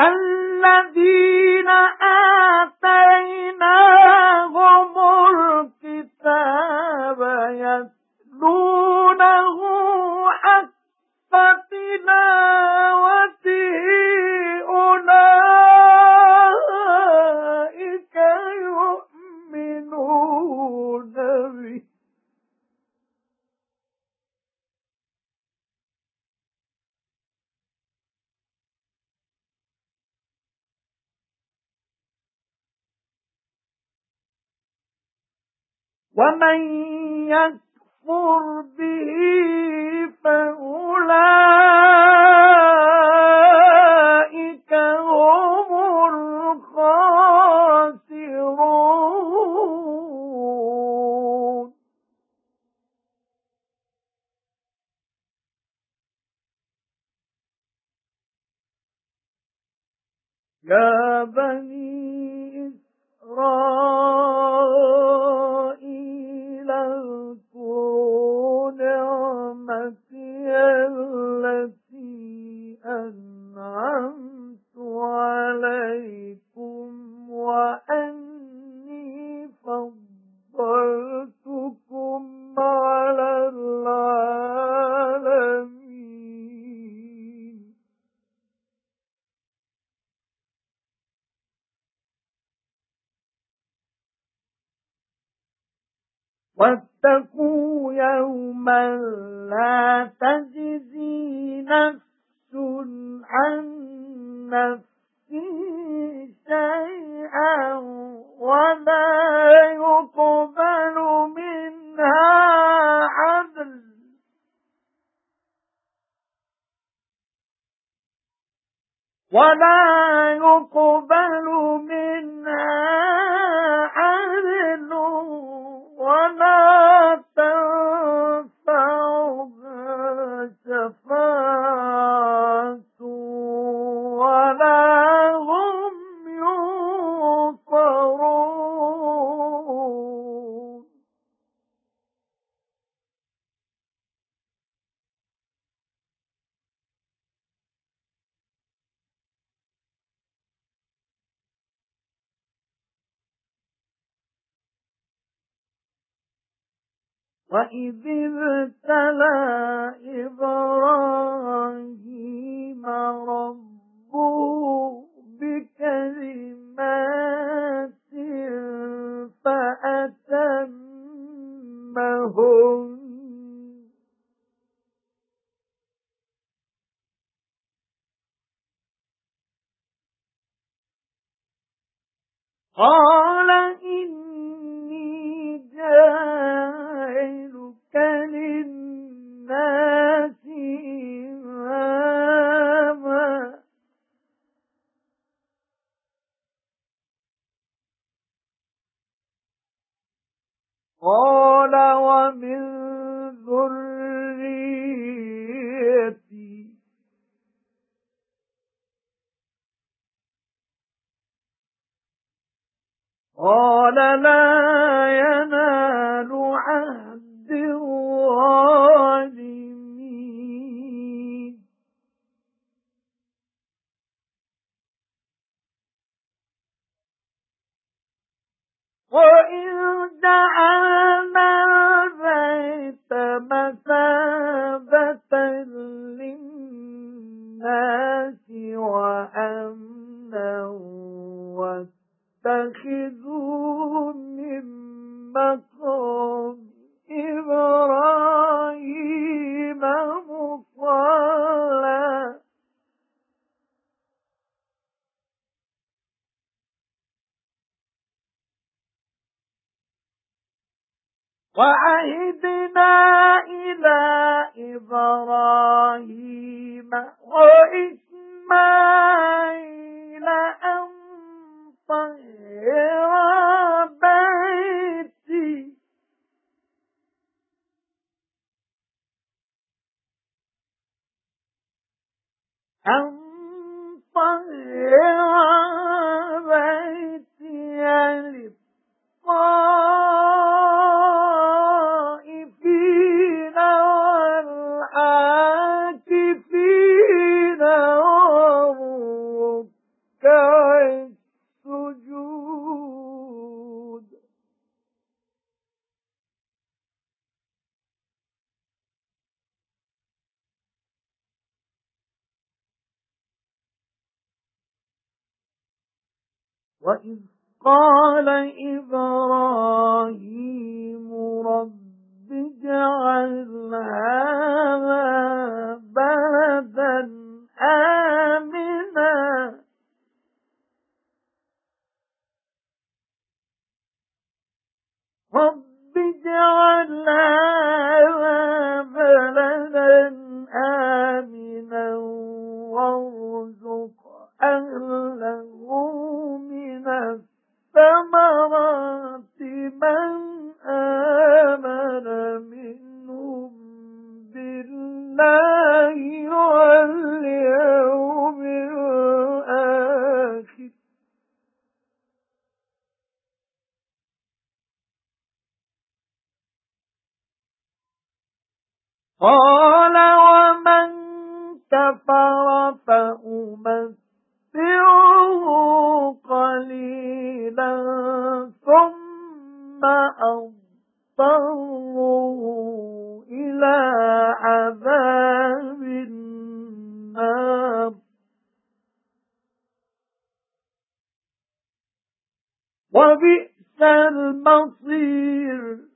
الَّذِينَ آتَيْنَاهُمُ وَمَن يَكْفُرْ بِهِ فَأُولَئِكَ هُمُ الْخَاسِرُونَ. يَا بَنِي إِسْرَائِيلَ وَاتَّقُوا يَوْمًا لَا تَجْزِي نَفْسٌ عَن نَّفْسٍ شَيْئًا وَلَا يُقْبَلُ مِنْهَا عَدْلٌ. وَلَا يُقْبَلُ وَلَا وَإِذِ ابْتَلَى إِبْرَاهِيمَ رَبُّهُ بِكَلِمَاتٍ فَأَتَمَّهُنَّ قَالَ وَمِن ذُرِّيَّتِي. قَالَ لَا يَنَالُ عَهْدِي وَعَهِدْنَا إِلَى إِبْرَاهِيمَ وَإِسْمَاعِيلَ أَن طَهِّرَا بَيْتِي. أَن وَإِذْ قَالَ إِبْرَاهِيمُ رَبِّ قَالَ وَمَنْ كَفَرَ فَأُمَتِّعُهُ قَلِيلًا ثُمَّ أَضْطَرُّهُ إِلَى عَذَابِ النَّارِ. وَبِئْسَ الْمَصِيرُ.